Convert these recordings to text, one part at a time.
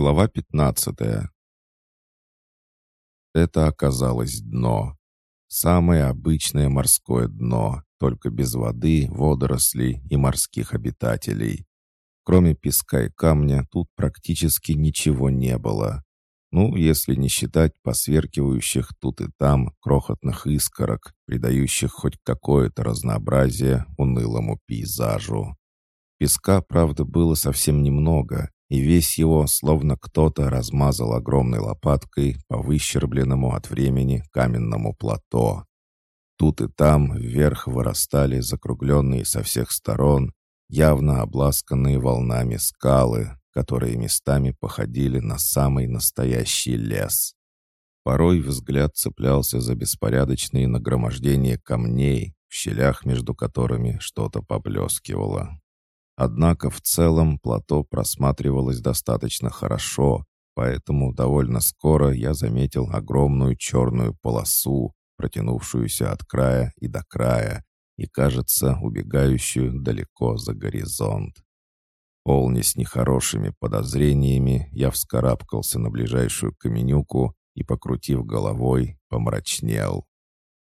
Глава 15 Это оказалось дно. Самое обычное морское дно, только без воды, водорослей и морских обитателей. Кроме песка и камня тут практически ничего не было. Ну, если не считать посверкивающих тут и там крохотных искорок, придающих хоть какое-то разнообразие унылому пейзажу. Песка, правда, было совсем немного, и весь его словно кто-то размазал огромной лопаткой по выщербленному от времени каменному плато. Тут и там вверх вырастали закругленные со всех сторон, явно обласканные волнами скалы, которые местами походили на самый настоящий лес. Порой взгляд цеплялся за беспорядочные нагромождения камней, в щелях между которыми что-то поблескивало. Однако в целом плато просматривалось достаточно хорошо, поэтому довольно скоро я заметил огромную черную полосу, протянувшуюся от края и до края, и, кажется, убегающую далеко за горизонт. Полный с нехорошими подозрениями, я вскарабкался на ближайшую каменюку и, покрутив головой, помрачнел.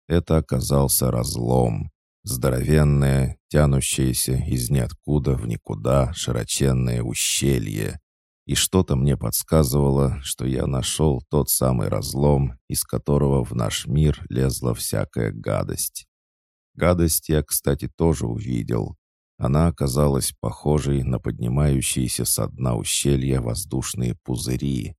Это оказался разлом, Здоровенное, тянущееся из ниоткуда в никуда широченное ущелье. И что-то мне подсказывало, что я нашел тот самый разлом, из которого в наш мир лезла всякая гадость. Гадость я, кстати, тоже увидел. Она оказалась похожей на поднимающиеся со дна ущелья воздушные пузыри.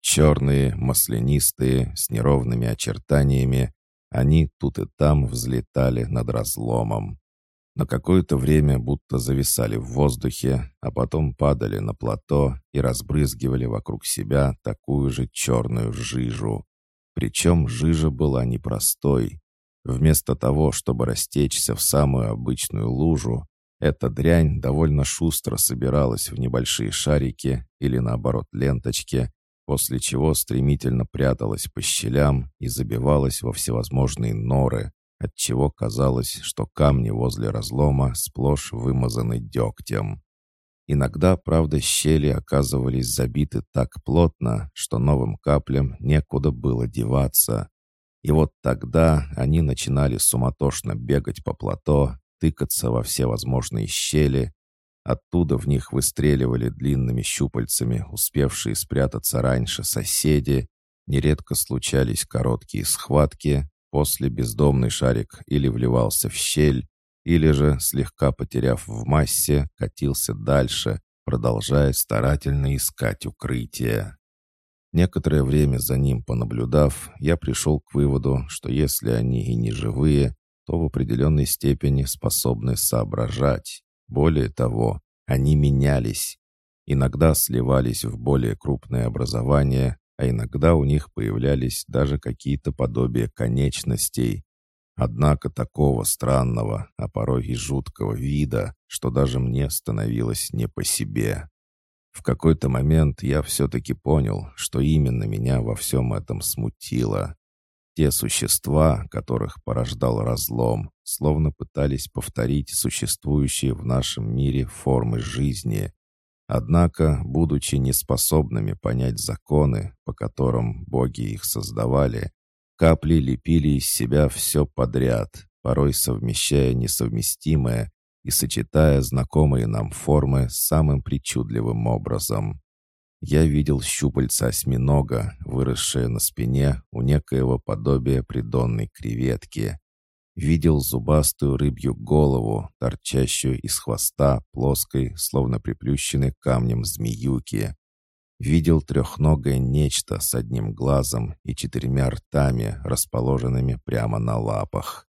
Черные, маслянистые, с неровными очертаниями, они тут и там взлетали над разломом. На какое-то время будто зависали в воздухе, а потом падали на плато и разбрызгивали вокруг себя такую же черную жижу. Причем жижа была непростой. Вместо того, чтобы растечься в самую обычную лужу, эта дрянь довольно шустро собиралась в небольшие шарики или, наоборот, ленточки, после чего стремительно пряталась по щелям и забивалась во всевозможные норы, отчего казалось, что камни возле разлома сплошь вымазаны дегтем. Иногда, правда, щели оказывались забиты так плотно, что новым каплям некуда было деваться. И вот тогда они начинали суматошно бегать по плато, тыкаться во все возможные щели Оттуда в них выстреливали длинными щупальцами, успевшие спрятаться раньше соседи. Нередко случались короткие схватки, после бездомный шарик или вливался в щель, или же, слегка потеряв в массе, катился дальше, продолжая старательно искать укрытие. Некоторое время за ним понаблюдав, я пришел к выводу, что если они и не живые, то в определенной степени способны соображать. Более того, они менялись. Иногда сливались в более крупные образования, а иногда у них появлялись даже какие-то подобия конечностей. Однако такого странного, а порой и жуткого вида, что даже мне становилось не по себе. В какой-то момент я все-таки понял, что именно меня во всем этом смутило. Те существа, которых порождал разлом, словно пытались повторить существующие в нашем мире формы жизни. Однако, будучи неспособными понять законы, по которым боги их создавали, капли лепили из себя все подряд, порой совмещая несовместимое и сочетая знакомые нам формы самым причудливым образом. Я видел щупальца осьминога, выросшее на спине у некоего подобия придонной креветки. Видел зубастую рыбью голову, торчащую из хвоста плоской, словно приплющенной камнем змеюки. Видел трехногое нечто с одним глазом и четырьмя ртами, расположенными прямо на лапах.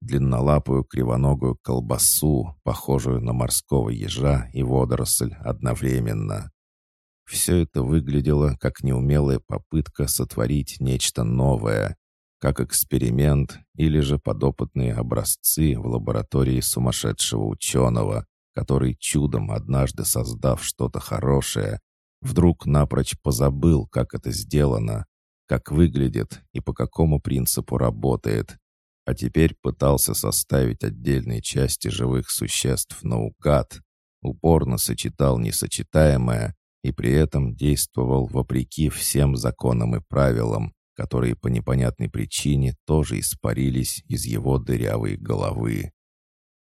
Длиннолапую кривоногую колбасу, похожую на морского ежа и водоросль одновременно. Все это выглядело как неумелая попытка сотворить нечто новое, как эксперимент или же подопытные образцы в лаборатории сумасшедшего ученого, который чудом однажды создав что-то хорошее, вдруг напрочь позабыл, как это сделано, как выглядит и по какому принципу работает, а теперь пытался составить отдельные части живых существ наугад, упорно сочетал несочетаемое и при этом действовал вопреки всем законам и правилам, которые по непонятной причине тоже испарились из его дырявой головы.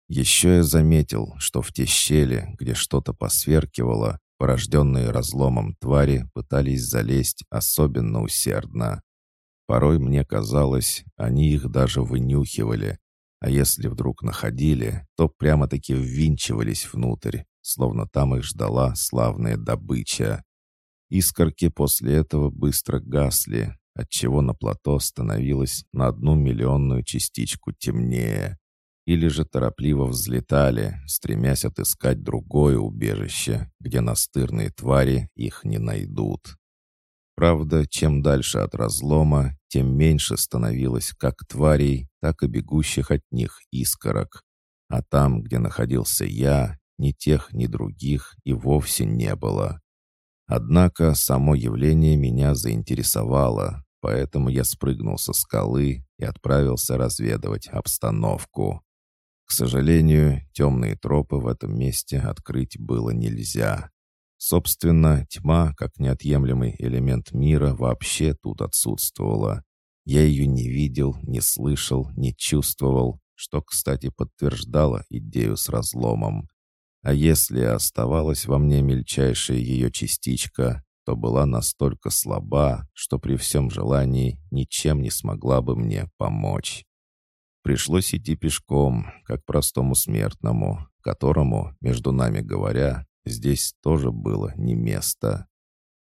Еще я заметил, что в те щели, где что-то посверкивало, порожденные разломом твари пытались залезть особенно усердно. Порой мне казалось, они их даже вынюхивали, а если вдруг находили, то прямо-таки ввинчивались внутрь, словно там их ждала славная добыча. Искорки после этого быстро гасли, отчего на плато становилось на одну миллионную частичку темнее. Или же торопливо взлетали, стремясь отыскать другое убежище, где настырные твари их не найдут. Правда, чем дальше от разлома, тем меньше становилось как тварей, так и бегущих от них искорок. А там, где находился я, ни тех, ни других и вовсе не было. Однако само явление меня заинтересовало, поэтому я спрыгнул со скалы и отправился разведывать обстановку. К сожалению, темные тропы в этом месте открыть было нельзя. Собственно, тьма, как неотъемлемый элемент мира, вообще тут отсутствовала. Я ее не видел, не слышал, не чувствовал, что, кстати, подтверждало идею с разломом. А если оставалась во мне мельчайшая ее частичка, то была настолько слаба, что при всем желании ничем не смогла бы мне помочь. Пришлось идти пешком, как простому смертному, которому, между нами говоря, здесь тоже было не место.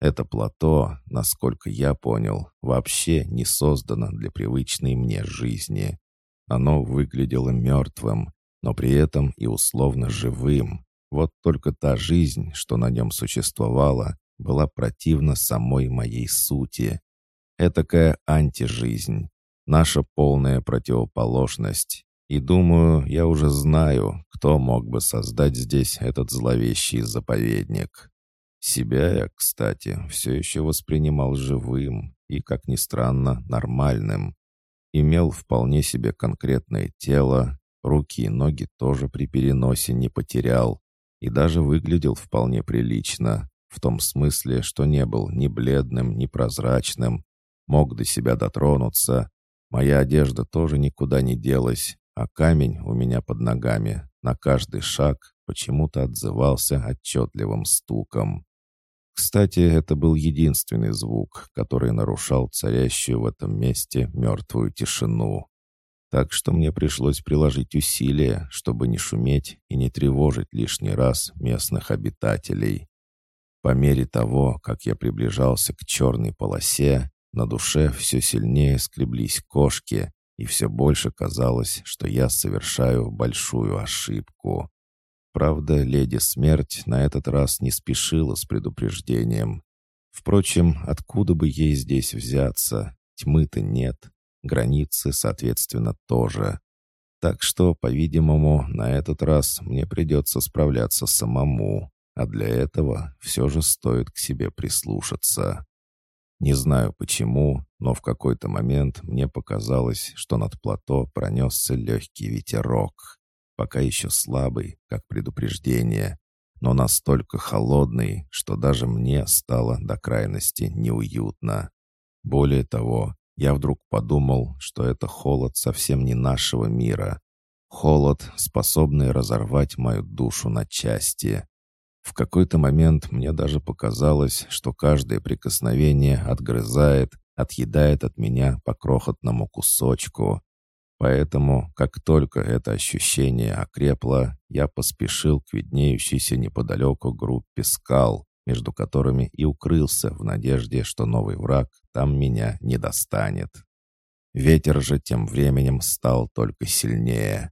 Это плато, насколько я понял, вообще не создано для привычной мне жизни. Оно выглядело мертвым, но при этом и условно живым. Вот только та жизнь, что на нем существовала, была противна самой моей сути. Этакая антижизнь, наша полная противоположность. И думаю, я уже знаю, кто мог бы создать здесь этот зловещий заповедник. Себя я, кстати, все еще воспринимал живым и, как ни странно, нормальным. Имел вполне себе конкретное тело, руки и ноги тоже при переносе не потерял и даже выглядел вполне прилично, в том смысле, что не был ни бледным, ни прозрачным, мог до себя дотронуться, Моя одежда тоже никуда не делась, а камень у меня под ногами на каждый шаг почему-то отзывался отчетливым стуком. Кстати, это был единственный звук, который нарушал царящую в этом месте мертвую тишину. Так что мне пришлось приложить усилия, чтобы не шуметь и не тревожить лишний раз местных обитателей. По мере того, как я приближался к черной полосе, на душе все сильнее скреблись кошки, и все больше казалось, что я совершаю большую ошибку. Правда, леди Смерть на этот раз не спешила с предупреждением. Впрочем, откуда бы ей здесь взяться? Тьмы-то нет, границы, соответственно, тоже. Так что, по-видимому, на этот раз мне придется справляться самому, а для этого все же стоит к себе прислушаться. Не знаю почему, но в какой-то момент мне показалось, что над плато пронесся легкий ветерок, пока еще слабый, как предупреждение, но настолько холодный, что даже мне стало до крайности неуютно. Более того, я вдруг подумал, что это холод совсем не нашего мира. Холод, способный разорвать мою душу на части. В какой-то момент мне даже показалось, что каждое прикосновение отгрызает, отъедает от меня по крохотному кусочку. Поэтому, как только это ощущение окрепло, я поспешил к виднеющейся неподалеку группе скал, между которыми и укрылся в надежде, что новый враг там меня не достанет. Ветер же тем временем стал только сильнее.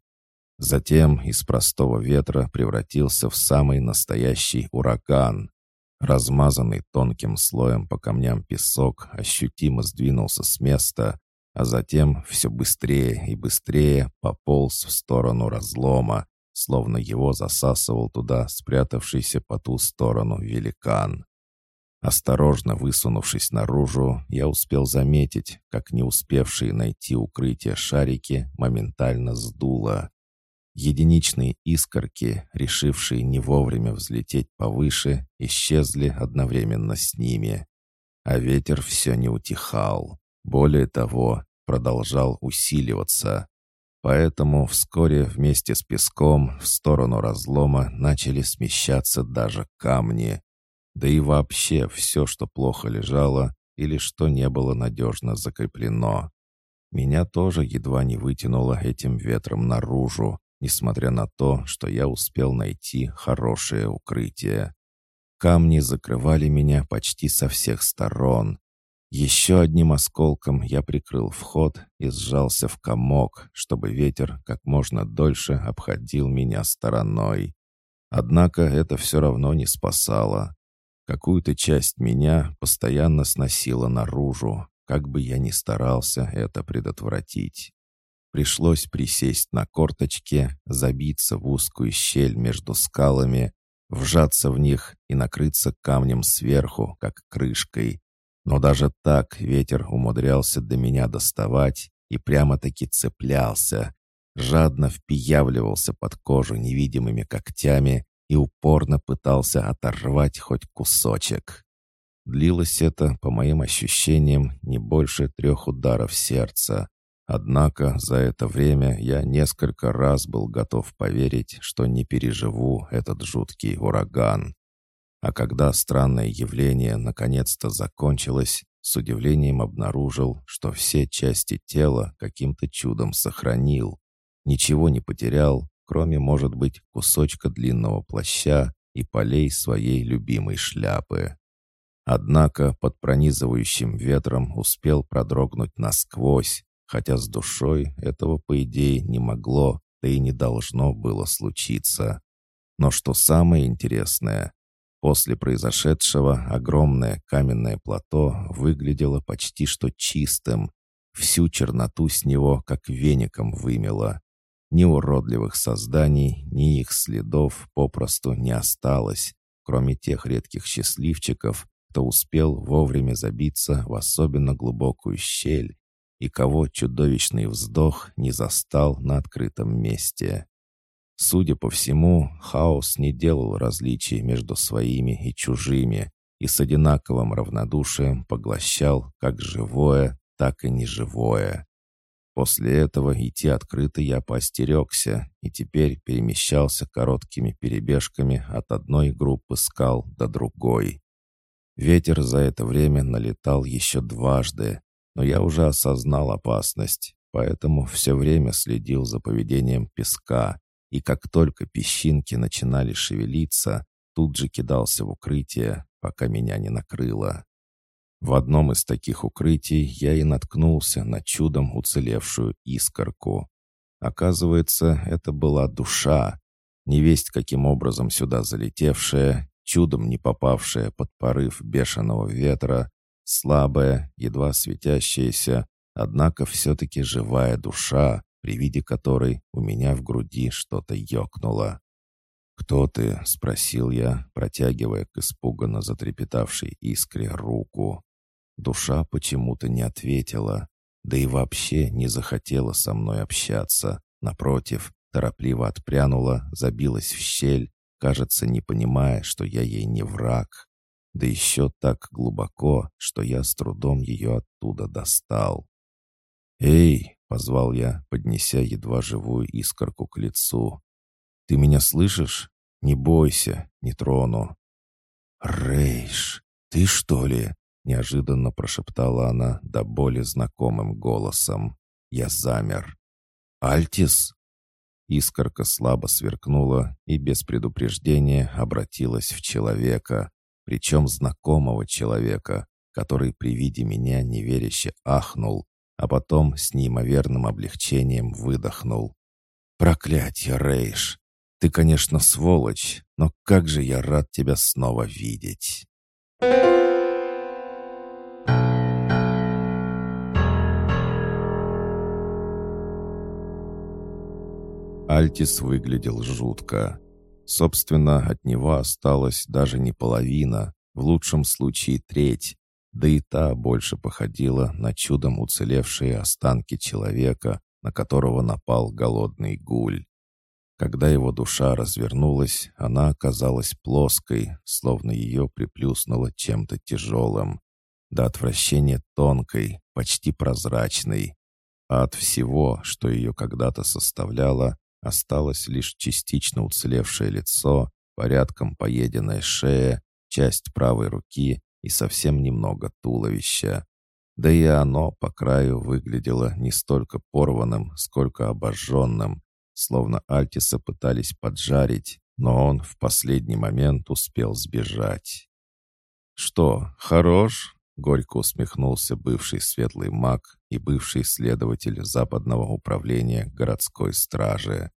Затем из простого ветра превратился в самый настоящий ураган. Размазанный тонким слоем по камням песок ощутимо сдвинулся с места, а затем все быстрее и быстрее пополз в сторону разлома, словно его засасывал туда спрятавшийся по ту сторону великан. Осторожно высунувшись наружу, я успел заметить, как не успевшие найти укрытие шарики моментально сдуло. Единичные искорки, решившие не вовремя взлететь повыше, исчезли одновременно с ними. А ветер все не утихал. Более того, продолжал усиливаться. Поэтому вскоре вместе с песком в сторону разлома начали смещаться даже камни. Да и вообще все, что плохо лежало или что не было надежно закреплено. Меня тоже едва не вытянуло этим ветром наружу, несмотря на то, что я успел найти хорошее укрытие. Камни закрывали меня почти со всех сторон. Еще одним осколком я прикрыл вход и сжался в комок, чтобы ветер как можно дольше обходил меня стороной. Однако это все равно не спасало. Какую-то часть меня постоянно сносило наружу, как бы я ни старался это предотвратить. Пришлось присесть на корточке, забиться в узкую щель между скалами, вжаться в них и накрыться камнем сверху, как крышкой. Но даже так ветер умудрялся до меня доставать и прямо-таки цеплялся, жадно впиявливался под кожу невидимыми когтями и упорно пытался оторвать хоть кусочек. Длилось это, по моим ощущениям, не больше трех ударов сердца, Однако за это время я несколько раз был готов поверить, что не переживу этот жуткий ураган. А когда странное явление наконец-то закончилось, с удивлением обнаружил, что все части тела каким-то чудом сохранил. Ничего не потерял, кроме, может быть, кусочка длинного плаща и полей своей любимой шляпы. Однако под пронизывающим ветром успел продрогнуть насквозь, хотя с душой этого, по идее, не могло, да и не должно было случиться. Но что самое интересное, после произошедшего огромное каменное плато выглядело почти что чистым, всю черноту с него как веником вымело. Ни уродливых созданий, ни их следов попросту не осталось, кроме тех редких счастливчиков, кто успел вовремя забиться в особенно глубокую щель и кого чудовищный вздох не застал на открытом месте. Судя по всему, хаос не делал различий между своими и чужими и с одинаковым равнодушием поглощал как живое, так и неживое. После этого идти открыто я поостерегся и теперь перемещался короткими перебежками от одной группы скал до другой. Ветер за это время налетал еще дважды, но я уже осознал опасность, поэтому все время следил за поведением песка, и как только песчинки начинали шевелиться, тут же кидался в укрытие, пока меня не накрыло. В одном из таких укрытий я и наткнулся на чудом уцелевшую искорку. Оказывается, это была душа, невесть каким образом сюда залетевшая, чудом не попавшая под порыв бешеного ветра, Слабая, едва светящаяся, однако все-таки живая душа, при виде которой у меня в груди что-то ёкнуло. «Кто ты?» — спросил я, протягивая к испуганно затрепетавшей искре руку. Душа почему-то не ответила, да и вообще не захотела со мной общаться. Напротив, торопливо отпрянула, забилась в щель, кажется, не понимая, что я ей не враг да еще так глубоко, что я с трудом ее оттуда достал. «Эй!» — позвал я, поднеся едва живую искорку к лицу. «Ты меня слышишь? Не бойся, не трону». «Рейш, ты что ли?» — неожиданно прошептала она до боли знакомым голосом. Я замер. «Альтис?» Искорка слабо сверкнула и без предупреждения обратилась в человека, причем знакомого человека, который при виде меня неверяще ахнул, а потом с неимоверным облегчением выдохнул. «Проклятье, Рейш! Ты, конечно, сволочь, но как же я рад тебя снова видеть!» Альтис выглядел жутко. Собственно, от него осталась даже не половина, в лучшем случае треть, да и та больше походила на чудом уцелевшие останки человека, на которого напал голодный гуль. Когда его душа развернулась, она оказалась плоской, словно ее приплюснуло чем-то тяжелым. До отвращения тонкой, почти прозрачной. А от всего, что ее когда-то составляло, осталось лишь частично уцелевшее лицо, порядком поеденная шея, часть правой руки и совсем немного туловища. Да и оно по краю выглядело не столько порванным, сколько обожженным, словно Альтиса пытались поджарить, но он в последний момент успел сбежать. «Что, хорош?» — горько усмехнулся бывший светлый маг и бывший следователь Западного управления городской стражи.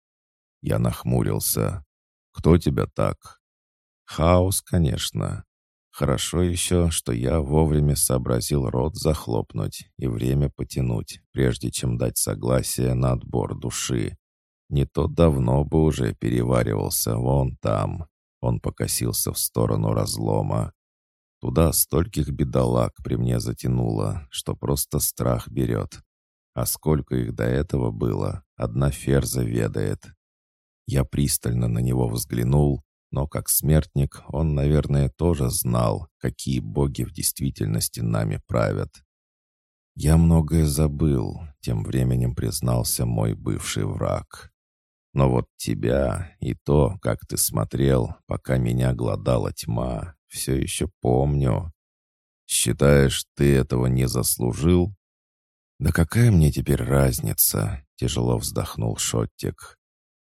Я нахмурился. «Кто тебя так?» «Хаос, конечно. Хорошо еще, что я вовремя сообразил рот захлопнуть и время потянуть, прежде чем дать согласие на отбор души. Не то давно бы уже переваривался вон там. Он покосился в сторону разлома. Туда стольких бедолаг при мне затянуло, что просто страх берет. А сколько их до этого было, одна ферза ведает. Я пристально на него взглянул, но как смертник он, наверное, тоже знал, какие боги в действительности нами правят. «Я многое забыл», — тем временем признался мой бывший враг. «Но вот тебя и то, как ты смотрел, пока меня глодала тьма, все еще помню. Считаешь, ты этого не заслужил?» «Да какая мне теперь разница?» — тяжело вздохнул Шоттик.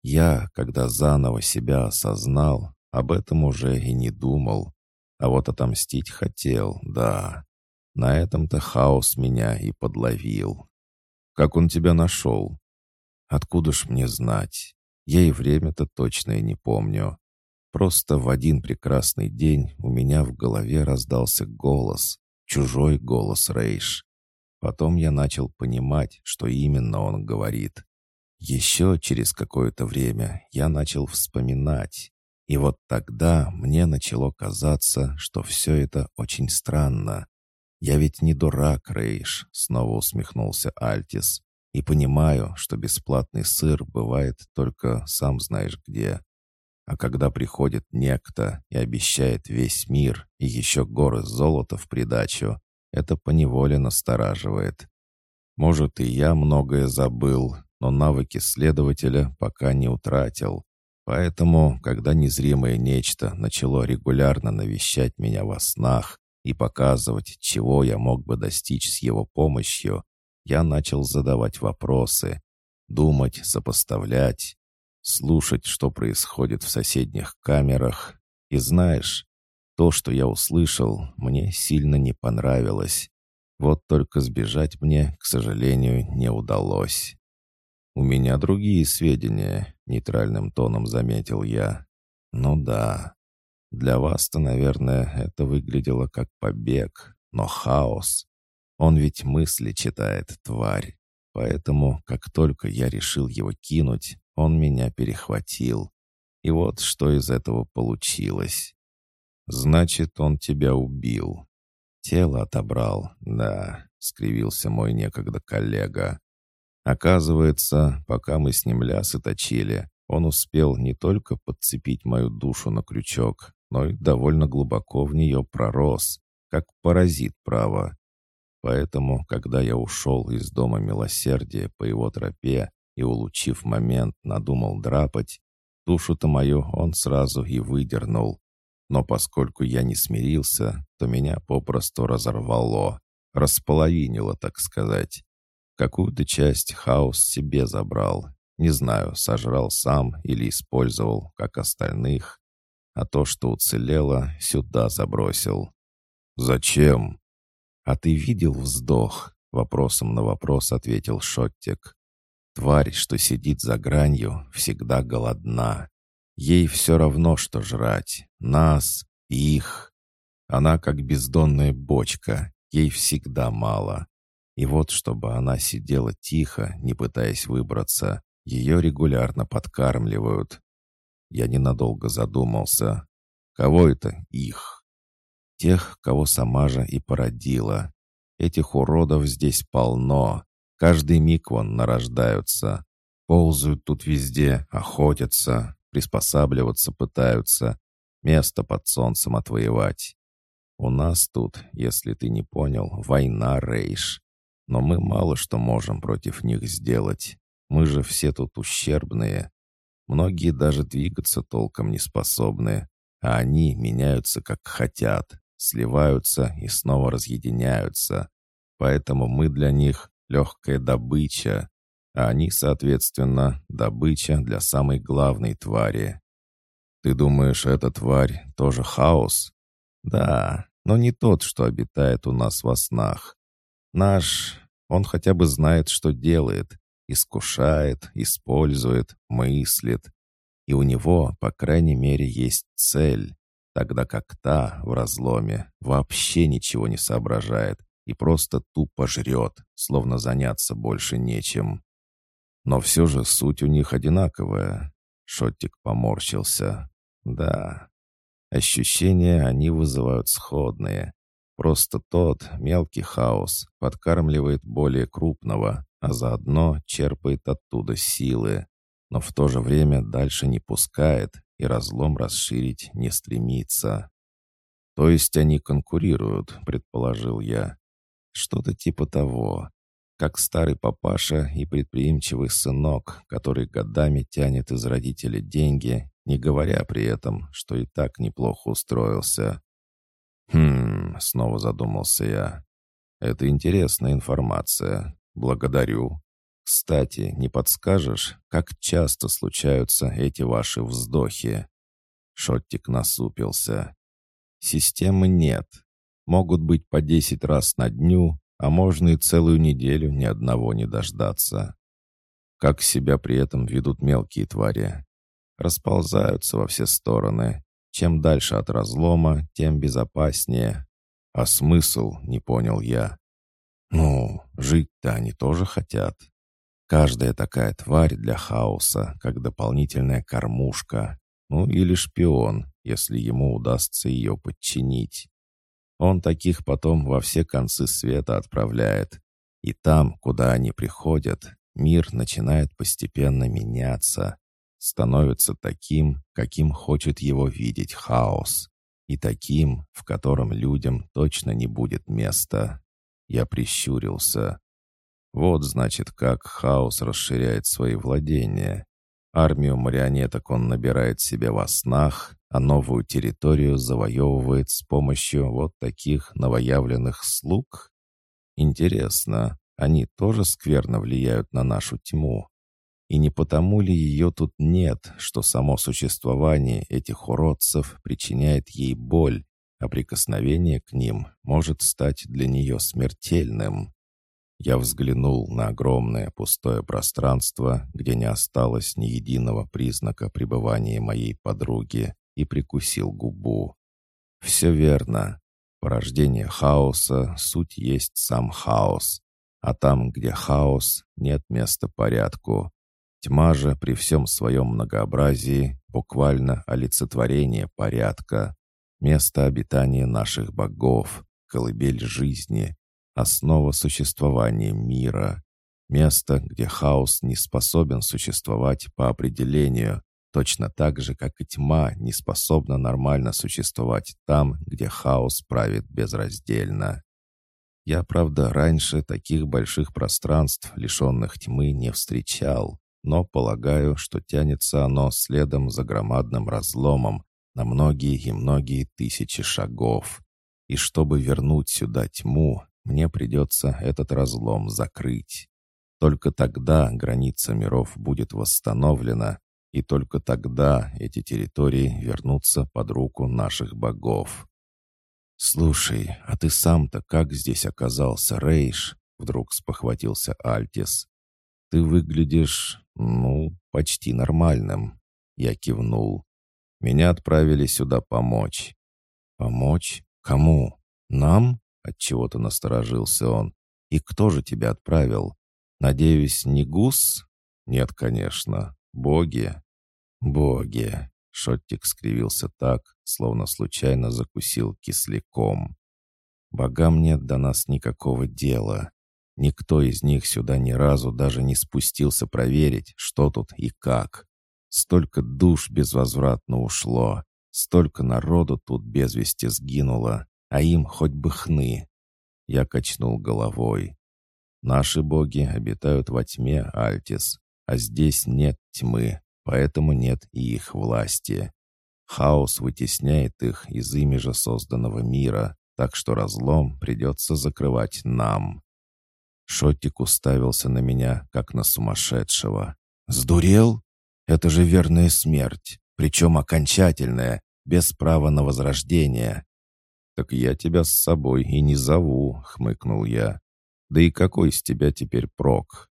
Я, когда заново себя осознал, об этом уже и не думал. А вот отомстить хотел, да. На этом-то хаос меня и подловил. Как он тебя нашел? Откуда ж мне знать? Я и время-то точно и не помню. Просто в один прекрасный день у меня в голове раздался голос, чужой голос Рейш. Потом я начал понимать, что именно он говорит. Еще через какое-то время я начал вспоминать. И вот тогда мне начало казаться, что все это очень странно. «Я ведь не дурак, Рейш», — снова усмехнулся Альтис. «И понимаю, что бесплатный сыр бывает только сам знаешь где. А когда приходит некто и обещает весь мир и еще горы золота в придачу, это поневоле настораживает. Может, и я многое забыл, но навыки следователя пока не утратил. Поэтому, когда незримое нечто начало регулярно навещать меня во снах и показывать, чего я мог бы достичь с его помощью, я начал задавать вопросы, думать, сопоставлять, слушать, что происходит в соседних камерах. И знаешь, то, что я услышал, мне сильно не понравилось. Вот только сбежать мне, к сожалению, не удалось. «У меня другие сведения», — нейтральным тоном заметил я. «Ну да. Для вас-то, наверное, это выглядело как побег, но хаос. Он ведь мысли читает, тварь. Поэтому, как только я решил его кинуть, он меня перехватил. И вот что из этого получилось. Значит, он тебя убил. Тело отобрал, да, — скривился мой некогда коллега. Оказывается, пока мы с ним лясы точили, он успел не только подцепить мою душу на крючок, но и довольно глубоко в нее пророс, как паразит право. Поэтому, когда я ушел из дома милосердия по его тропе и, улучив момент, надумал драпать, душу-то мою он сразу и выдернул. Но поскольку я не смирился, то меня попросту разорвало, располовинило, так сказать. Какую-то часть хаос себе забрал. Не знаю, сожрал сам или использовал, как остальных. А то, что уцелело, сюда забросил. «Зачем?» «А ты видел вздох?» — вопросом на вопрос ответил Шоттик. «Тварь, что сидит за гранью, всегда голодна. Ей все равно, что жрать. Нас, их. Она как бездонная бочка, ей всегда мало. И вот, чтобы она сидела тихо, не пытаясь выбраться, ее регулярно подкармливают. Я ненадолго задумался. Кого это их? Тех, кого сама же и породила. Этих уродов здесь полно. Каждый миг вон нарождаются. Ползают тут везде, охотятся, приспосабливаться пытаются, место под солнцем отвоевать. У нас тут, если ты не понял, война, Рейш. Но мы мало что можем против них сделать. Мы же все тут ущербные. Многие даже двигаться толком не способны, а они меняются как хотят, сливаются и снова разъединяются. Поэтому мы для них легкая добыча, а они, соответственно, добыча для самой главной твари. Ты думаешь, эта тварь тоже хаос? Да, но не тот, что обитает у нас во снах. Наш, он хотя бы знает, что делает, искушает, использует, мыслит. И у него, по крайней мере, есть цель, тогда как та в разломе вообще ничего не соображает и просто тупо жрет, словно заняться больше нечем. Но все же суть у них одинаковая. Шоттик поморщился. Да, ощущения они вызывают сходные. Просто тот, мелкий хаос, подкармливает более крупного, а заодно черпает оттуда силы, но в то же время дальше не пускает и разлом расширить не стремится. То есть они конкурируют, предположил я. Что-то типа того, как старый папаша и предприимчивый сынок, который годами тянет из родителей деньги, не говоря при этом, что и так неплохо устроился. «Хм...» — снова задумался я. «Это интересная информация. Благодарю. Кстати, не подскажешь, как часто случаются эти ваши вздохи?» Шоттик насупился. «Системы нет. Могут быть по десять раз на дню, а можно и целую неделю ни одного не дождаться. Как себя при этом ведут мелкие твари? Расползаются во все стороны. Чем дальше от разлома, тем безопаснее. А смысл, не понял я. Ну, жить-то они тоже хотят. Каждая такая тварь для хаоса, как дополнительная кормушка. Ну или шпион, если ему удастся ее подчинить. Он таких потом во все концы света отправляет. И там, куда они приходят, мир начинает постепенно меняться, становится таким, каким хочет его видеть хаос, и таким, в котором людям точно не будет места. Я прищурился. Вот, значит, как хаос расширяет свои владения. Армию марионеток он набирает себе во снах, а новую территорию завоевывает с помощью вот таких новоявленных слуг? Интересно, они тоже скверно влияют на нашу тьму? И не потому ли ее тут нет, что само существование этих уродцев причиняет ей боль, а прикосновение к ним может стать для нее смертельным? Я взглянул на огромное пустое пространство, где не осталось ни единого признака пребывания моей подруги, и прикусил губу. «Все верно. Порождение хаоса — суть есть сам хаос. А там, где хаос, нет места порядку. Тьма же при всем своем многообразии буквально олицетворение порядка. Место обитания наших богов, колыбель жизни, основа существования мира. Место, где хаос не способен существовать по определению, Точно так же, как и тьма не способна нормально существовать там, где хаос правит безраздельно. Я, правда, раньше таких больших пространств, лишенных тьмы, не встречал, но полагаю, что тянется оно следом за громадным разломом на многие и многие тысячи шагов. И чтобы вернуть сюда тьму, мне придется этот разлом закрыть. Только тогда граница миров будет восстановлена, и только тогда эти территории вернутся под руку наших богов. «Слушай, а ты сам-то как здесь оказался, Рейш?» Вдруг спохватился Альтис. «Ты выглядишь, ну, почти нормальным». Я кивнул. «Меня отправили сюда помочь». «Помочь? Кому? Нам?» Отчего-то насторожился он. «И кто же тебя отправил? Надеюсь, не Гус?» «Нет, конечно. «Боги! Боги!» Шоттик скривился так, словно случайно закусил кисляком. «Богам нет до нас никакого дела. Никто из них сюда ни разу даже не спустился проверить, что тут и как. Столько душ безвозвратно ушло, столько народу тут без вести сгинуло, а им хоть бы хны. Я качнул головой. Наши боги обитают во тьме, Альтис, а здесь нет тьмы, поэтому нет и их власти. Хаос вытесняет их из ими же созданного мира, так что разлом придется закрывать нам. Шотик уставился на меня, как на сумасшедшего. «Сдурел? Это же верная смерть, причем окончательная, без права на возрождение». «Так я тебя с собой и не зову», — хмыкнул я. «Да и какой из тебя теперь прок?»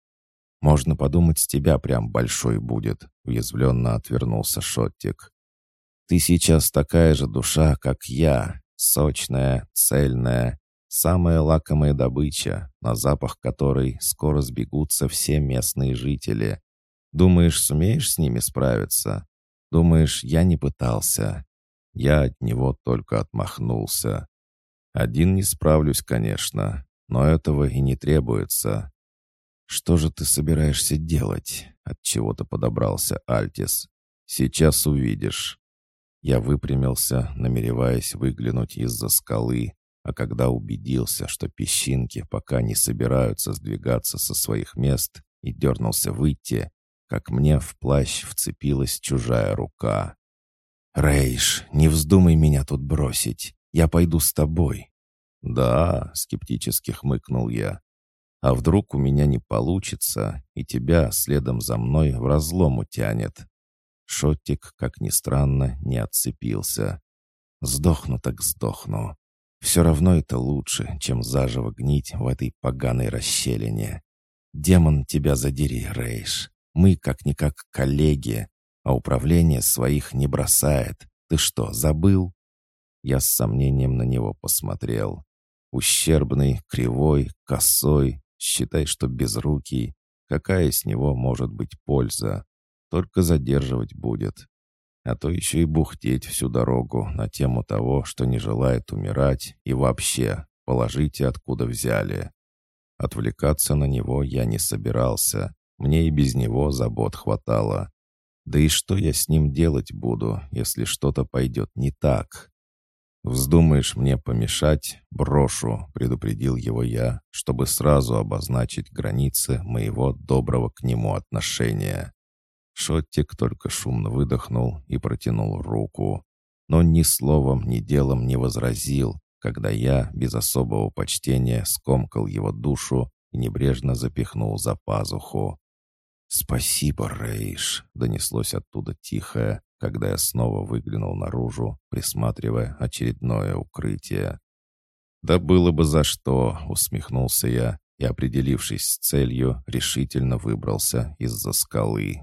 «Можно подумать, с тебя прям большой будет», — уязвленно отвернулся Шоттик. «Ты сейчас такая же душа, как я, сочная, цельная, Самая лакомая добыча, на запах которой скоро сбегутся все местные жители. Думаешь, сумеешь с ними справиться? Думаешь, я не пытался? Я от него только отмахнулся. Один не справлюсь, конечно, но этого и не требуется. Что же ты собираешься делать? От чего-то подобрался Альтис. Сейчас увидишь. Я выпрямился, намереваясь выглянуть из-за скалы, а когда убедился, что песчинки пока не собираются сдвигаться со своих мест, и дернулся выйти, как мне в плащ вцепилась чужая рука. «Рейш, не вздумай меня тут бросить. Я пойду с тобой». «Да», — скептически хмыкнул я. «А вдруг у меня не получится, и тебя следом за мной в разлом утянет?» Шоттик, как ни странно, не отцепился. «Сдохну так сдохну. Все равно это лучше, чем заживо гнить в этой поганой расщелине. Демон тебя задери, Рейш. Мы как-никак коллеги, а управление своих не бросает. Ты что, забыл?» Я с сомнением на него посмотрел. Ущербный, кривой, косой, считай, что безрукий. Какая с него может быть польза? Только задерживать будет а то еще и бухтеть всю дорогу на тему того, что не желает умирать, и вообще, положите, откуда взяли. Отвлекаться на него я не собирался, мне и без него забот хватало. Да и что я с ним делать буду, если что-то пойдет не так? «Вздумаешь мне помешать, брошу», — предупредил его я, чтобы сразу обозначить границы моего доброго к нему отношения. Шоттик только шумно выдохнул и протянул руку, но ни словом, ни делом не возразил, когда я без особого почтения скомкал его душу и небрежно запихнул за пазуху. «Спасибо, Рейш!» — донеслось оттуда тихое, когда я снова выглянул наружу, присматривая очередное укрытие. «Да было бы за что!» — усмехнулся я и, определившись с целью, решительно выбрался из-за скалы.